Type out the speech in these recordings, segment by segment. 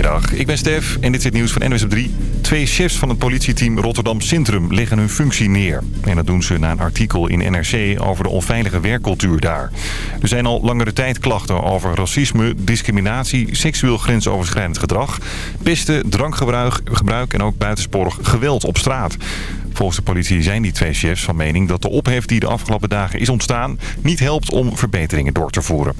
Goedemiddag, ik ben Stef en dit is het nieuws van NWS op 3. Twee chefs van het politieteam Rotterdam Centrum leggen hun functie neer. En dat doen ze na een artikel in NRC over de onveilige werkcultuur daar. Er zijn al langere tijd klachten over racisme, discriminatie, seksueel grensoverschrijdend gedrag... pesten, drankgebruik gebruik en ook buitensporig geweld op straat. Volgens de politie zijn die twee chefs van mening dat de ophef die de afgelopen dagen is ontstaan... niet helpt om verbeteringen door te voeren.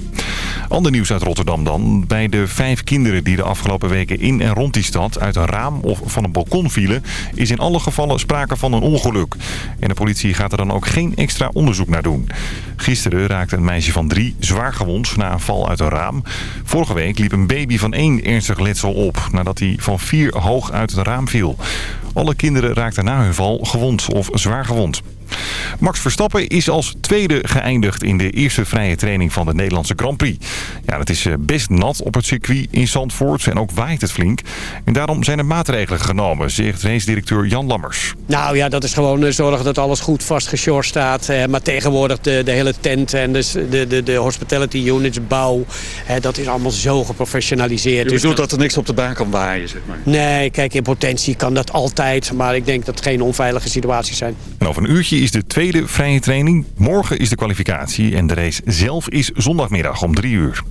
Ander nieuws uit Rotterdam dan. Bij de vijf kinderen die de afgelopen weken in en rond die stad... uit een raam of van een balkon vielen... is in alle gevallen sprake van een ongeluk. En de politie gaat er dan ook geen extra onderzoek naar doen. Gisteren raakte een meisje van drie zwaar gewond na een val uit een raam. Vorige week liep een baby van één ernstig letsel op... nadat hij van vier hoog uit het raam viel. Alle kinderen raakten na hun val gewond of zwaar gewond. Max Verstappen is als tweede geëindigd in de eerste vrije training van de Nederlandse Grand Prix. Ja, het is eh, best nat op het circuit in Zandvoort en ook waait het flink. En daarom zijn er maatregelen genomen, zegt race-directeur Jan Lammers. Nou ja, dat is gewoon eh, zorgen dat alles goed vastgeshort staat. Eh, maar tegenwoordig de, de hele tent en de, de, de, de hospitality units, bouw, dat is allemaal zo geprofessionaliseerd. Je bedoelt dat er niks op de baan kan waaien, zeg maar? Nee, kijk, in potentie kan dat altijd. Maar ik denk dat het geen onveilige situaties zijn. En over een uurtje is de tweede vrije training. Morgen is de kwalificatie en de race zelf is zondagmiddag om drie uur.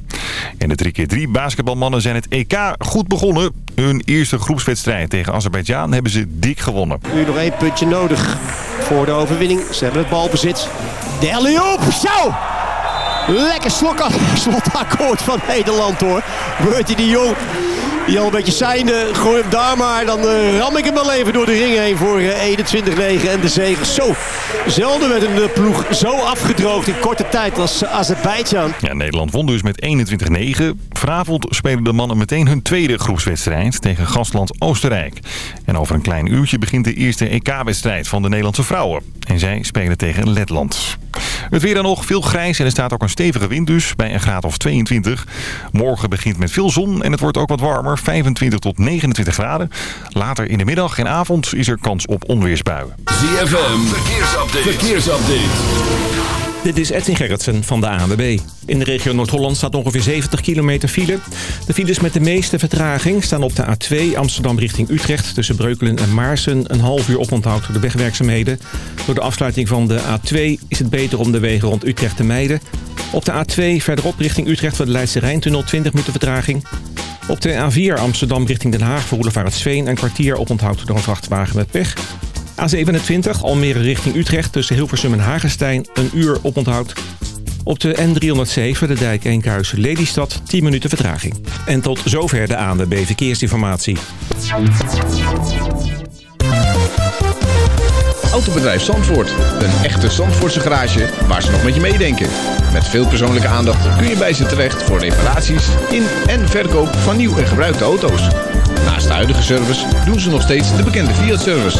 En de 3x3 basketbalmannen zijn het EK goed begonnen. Hun eerste groepswedstrijd tegen Azerbeidzjan hebben ze dik gewonnen. Nu nog één puntje nodig voor de overwinning. Ze hebben het balbezit. De op, zo! Lekker slotakkoord van Nederland hoor. Bertie de Jong die een beetje zijnde. Gooi hem daar maar. Dan uh, ram ik hem wel even door de ring heen voor uh, eh, 21-9 en de zege. Zo, zelden met een uh, ploeg zo afgedroogd in korte tijd als Azerbeidzjan. Ja, Nederland won dus met 21-9. Vanavond spelen de mannen meteen hun tweede groepswedstrijd tegen gastland Oostenrijk. En over een klein uurtje begint de eerste EK-wedstrijd van de Nederlandse vrouwen. En zij spelen tegen Letland. Het weer dan nog, veel grijs en er staat ook een stevige wind dus, bij een graad of 22. Morgen begint met veel zon en het wordt ook wat warmer, 25 tot 29 graden. Later in de middag en avond is er kans op onweersbuien. ZFM, verkeersupdate. verkeersupdate. Dit is Edwin Gerritsen van de ANWB. In de regio Noord-Holland staat ongeveer 70 kilometer file. De files met de meeste vertraging staan op de A2 Amsterdam richting Utrecht... tussen Breukelen en Maarsen een half uur oponthoud door de wegwerkzaamheden. Door de afsluiting van de A2 is het beter om de wegen rond Utrecht te mijden. Op de A2 verderop richting Utrecht voor de Leidse Rijntunnel 20 minuten vertraging. Op de A4 Amsterdam richting Den Haag voor het Sveen een kwartier oponthoud door een vrachtwagen met pech. A27 Almere richting Utrecht tussen Hilversum en Hagestein een uur oponthoud. Op de N307 de dijk Enkhuizen Lelystad 10 minuten vertraging. En tot zover de aan de B Verkeersinformatie. Autobedrijf Zandvoort. Een echte Zandvoortse garage waar ze nog met je meedenken. Met veel persoonlijke aandacht kun je bij ze terecht voor reparaties in en verkoop van nieuw en gebruikte auto's. Naast de huidige service doen ze nog steeds de bekende Fiat-service.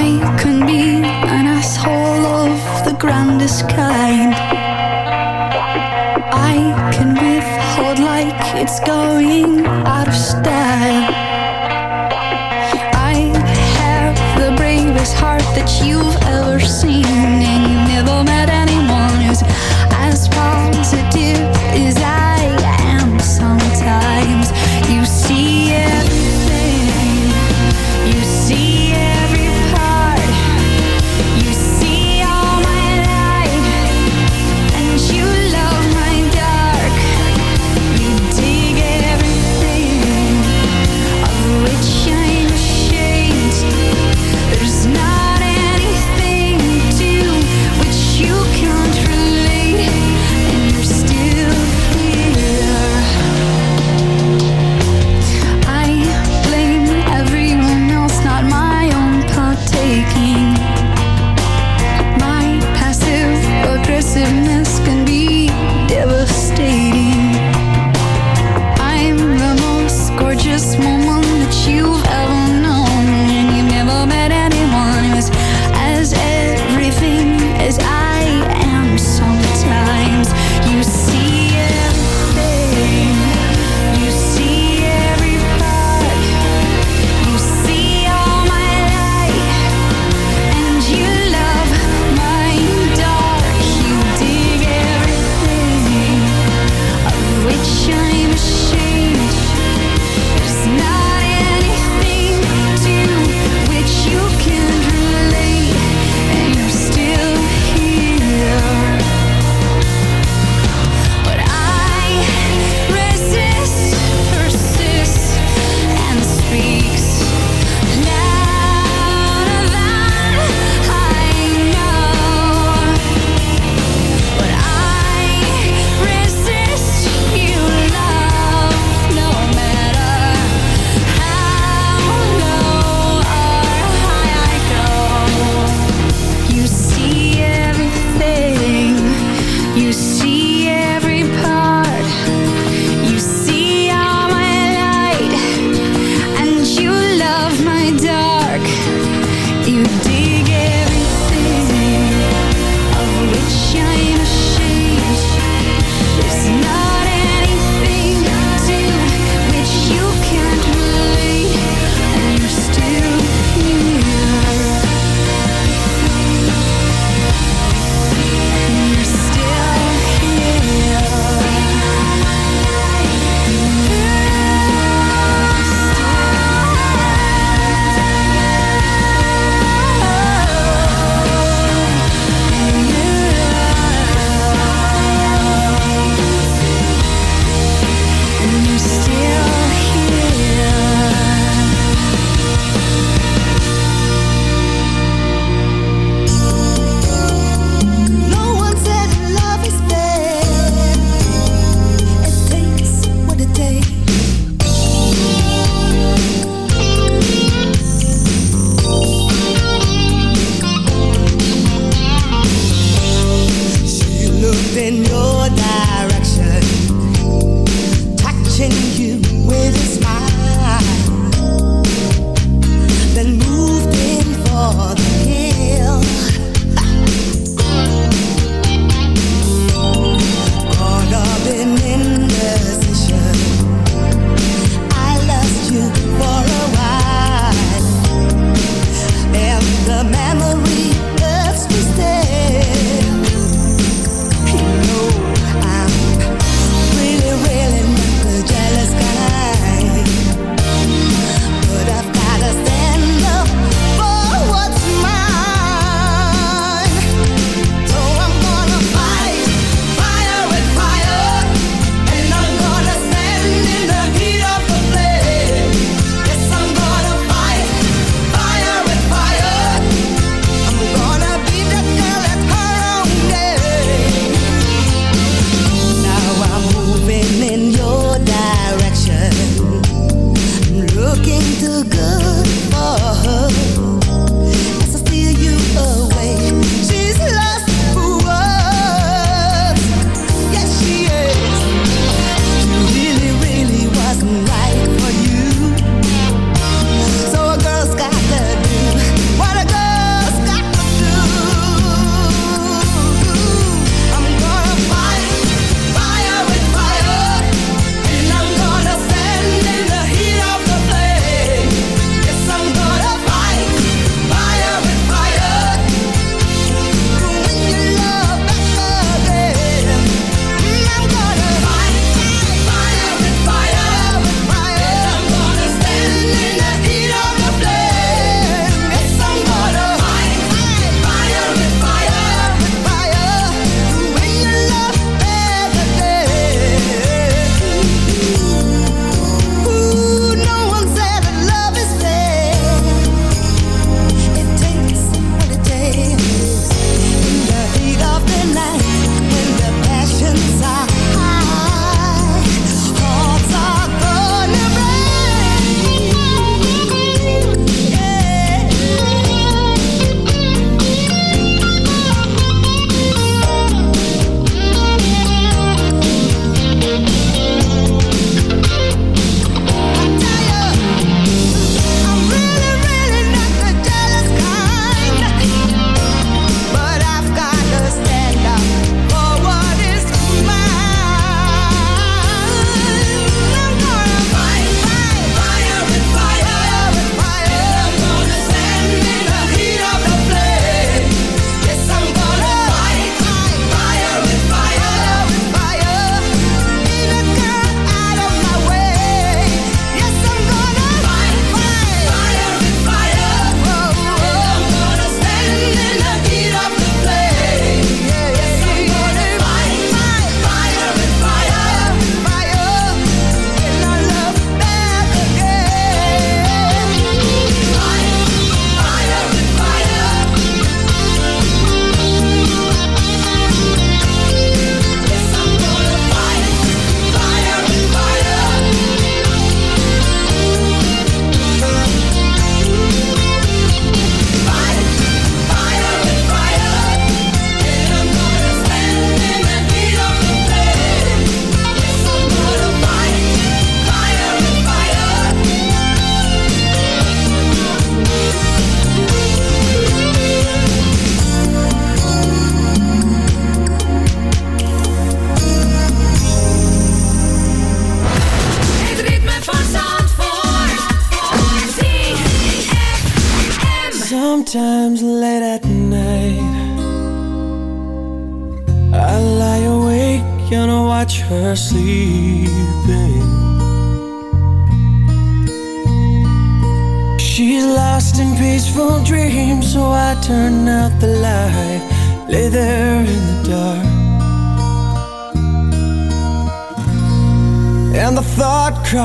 I can be an asshole of the grandest kind. I can withhold like it's going out of style. I have the bravest heart that you've ever seen, and you never met anyone who's as positive as I am. Sometimes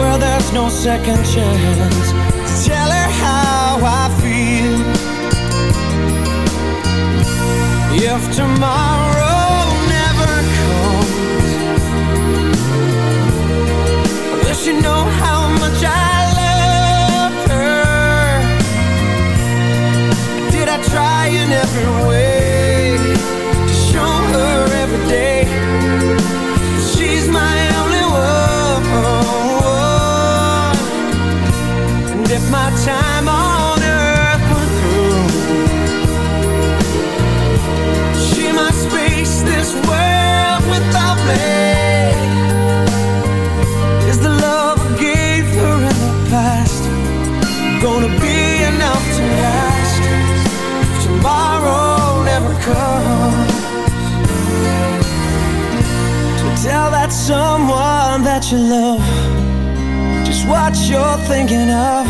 where there's no second chance. Tell her how I feel. If tomorrow never comes I wish you know how much I love her? Did I try in every way my time on earth were through. She must face this world without me. Is the love I gave her in the past Gonna be enough to last? If tomorrow never comes. To tell that someone that you love Just what you're thinking of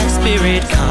spirit calm?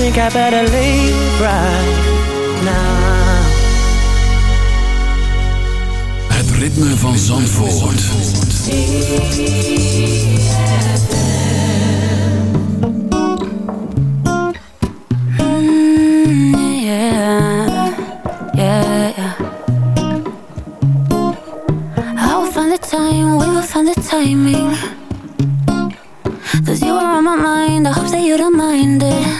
think I better leave right now. Het ritme van Zandvoort. Mm, yeah, yeah, yeah. I will find the time, we will find the timing. Cause you are on my mind, I hope that you don't mind it.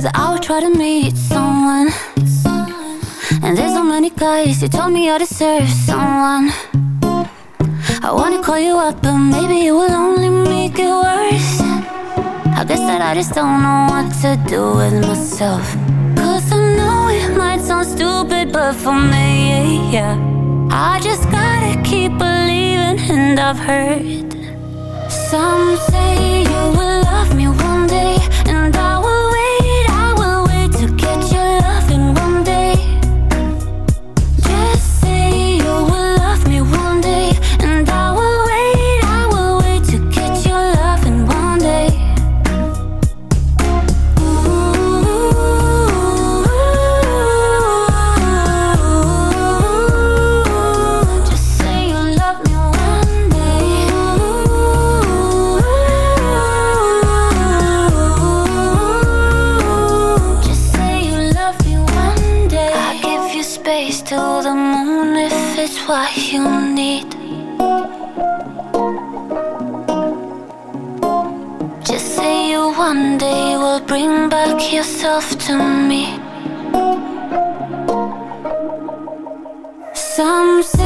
that I will try to meet someone. And there's so many guys who told me I deserve someone. I wanna call you up, but maybe it will only make it worse. I guess that I just don't know what to do with myself. Cause I know it might sound stupid, but for me, yeah. I just gotta keep believing, and I've heard some say you will love me to the moon if it's what you need. Just say you one day will bring back yourself to me. Some say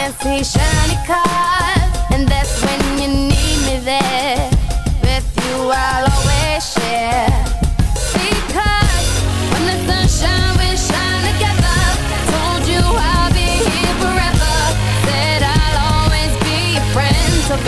fancy shiny car And that's when you need me there. With you I'll always share. Because when the we shine together Told you I'll be here forever. Said I'll always be your friend Took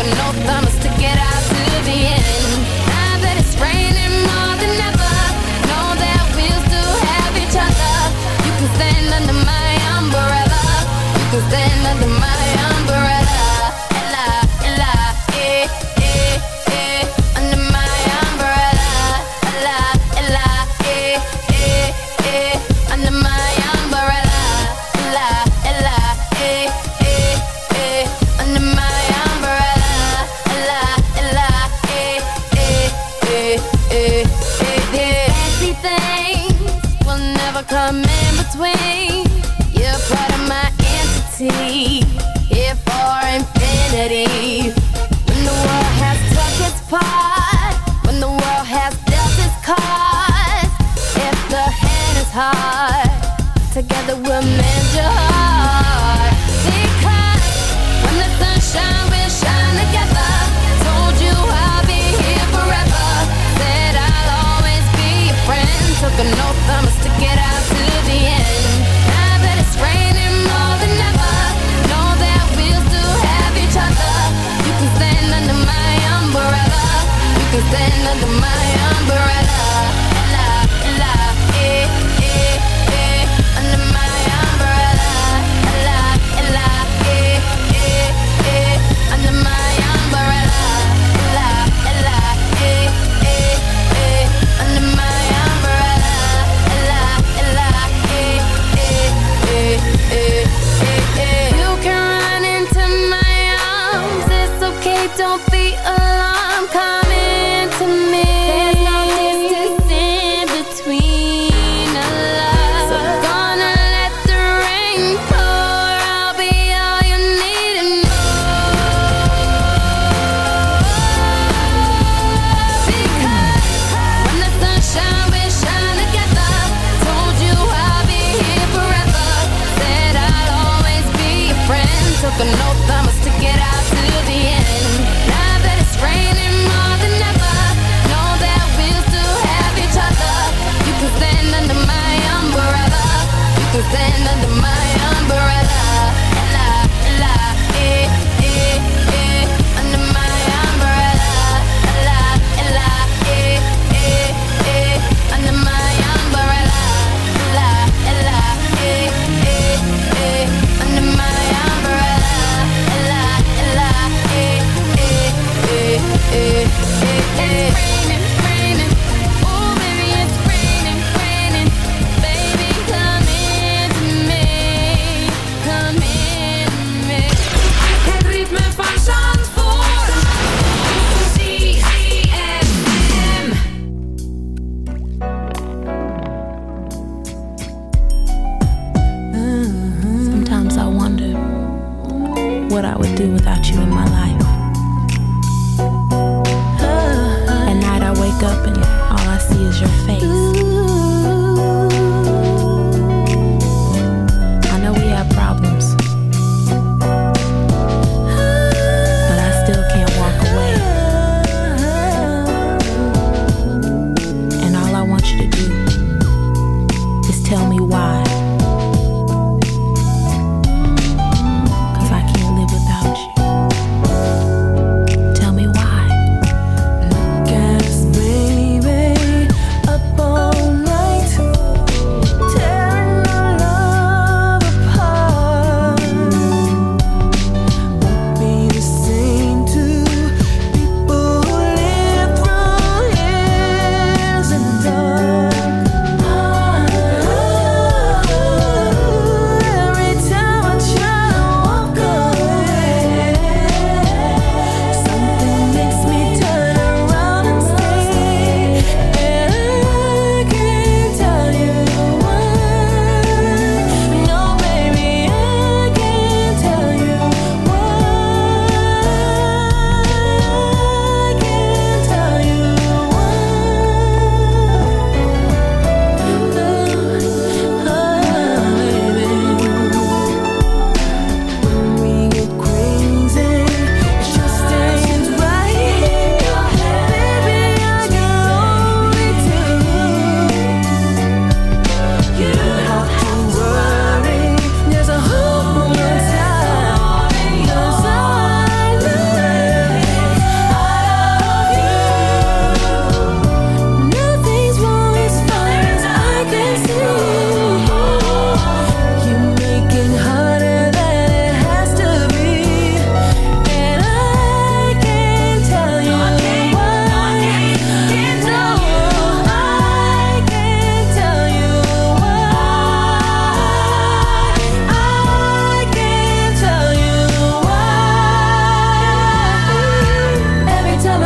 the alarm clock.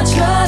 Every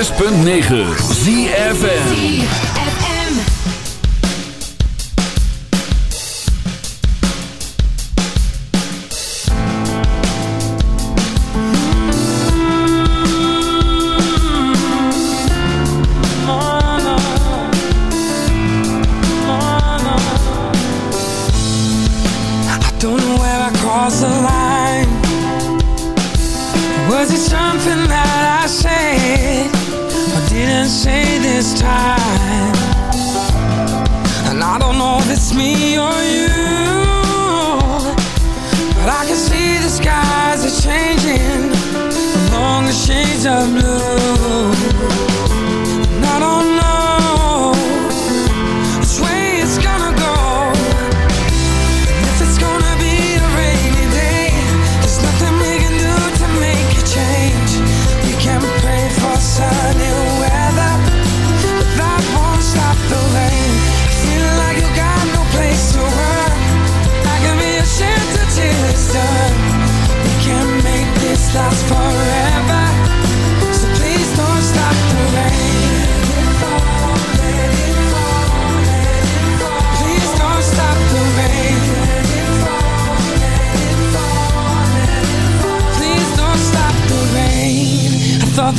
106.9 ZFN I'm blue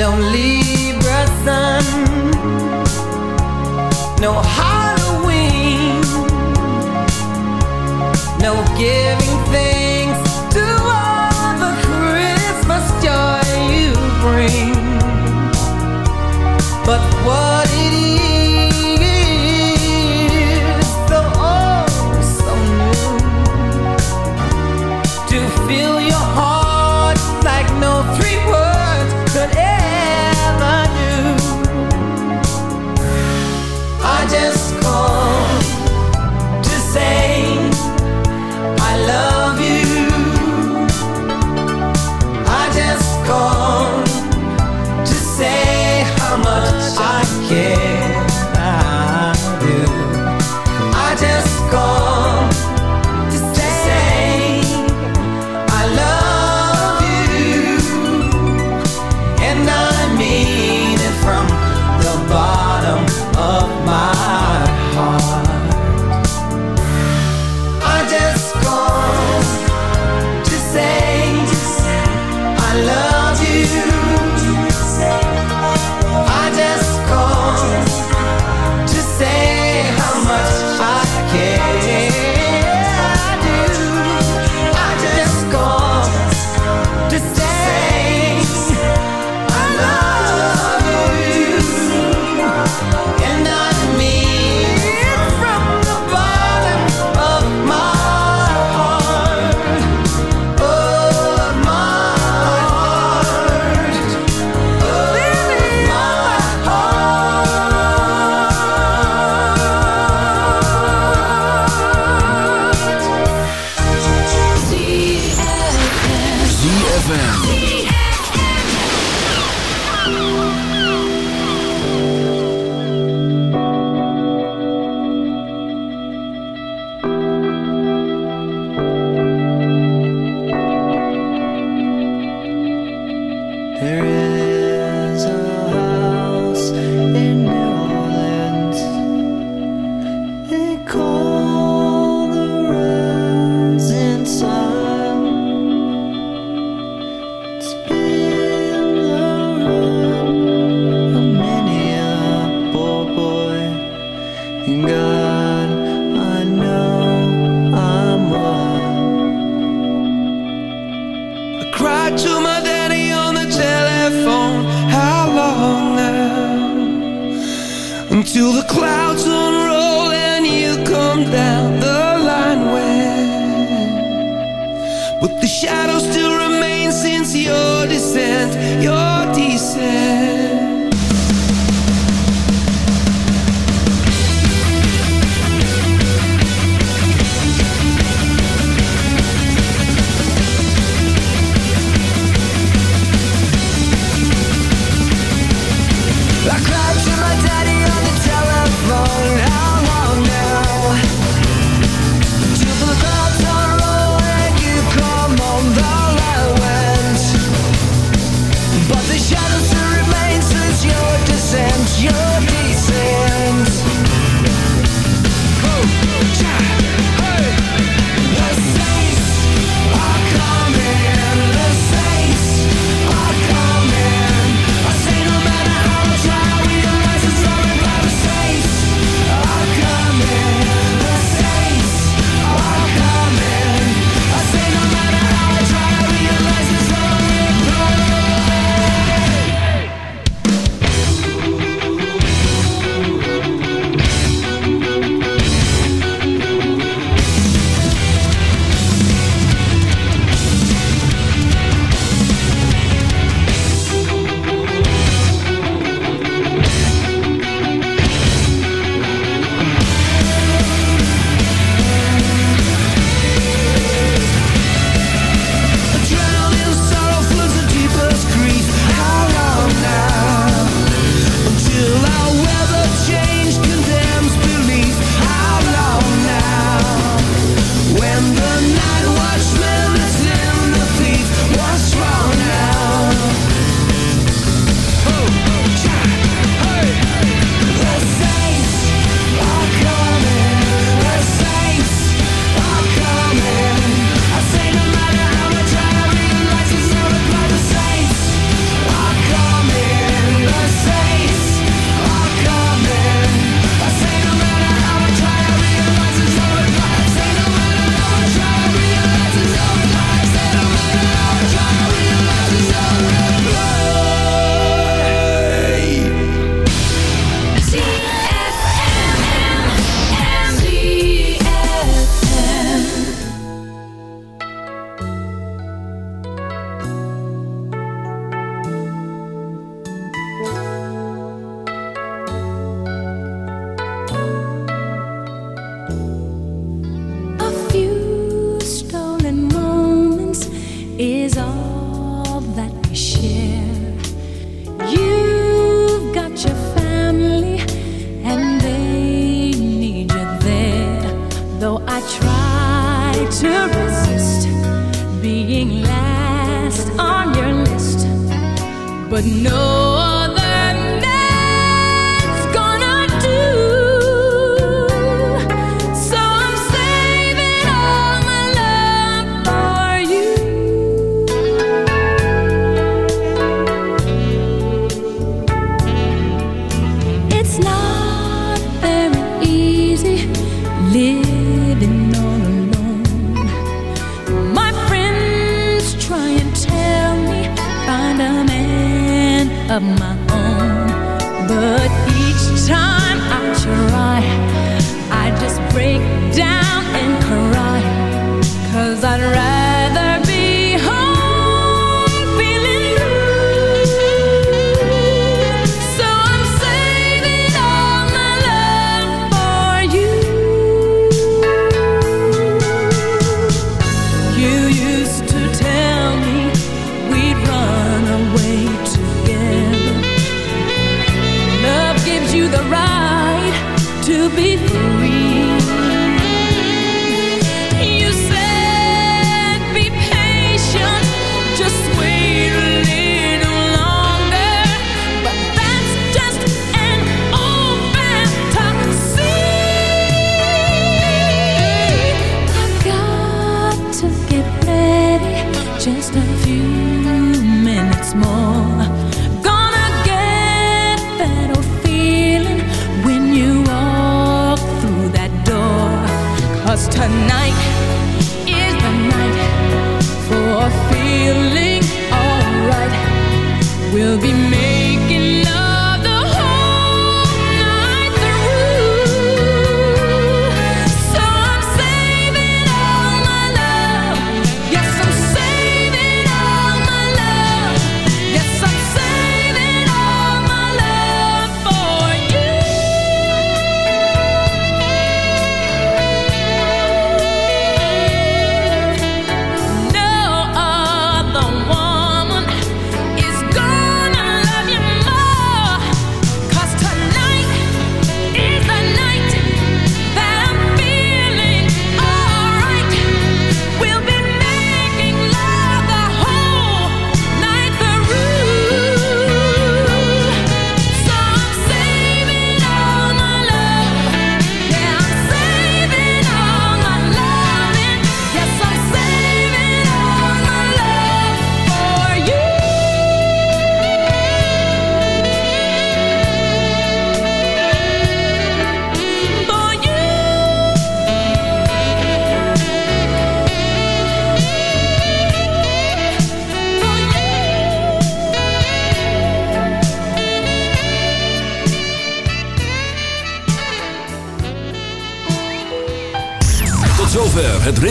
no Libra sun, no heart.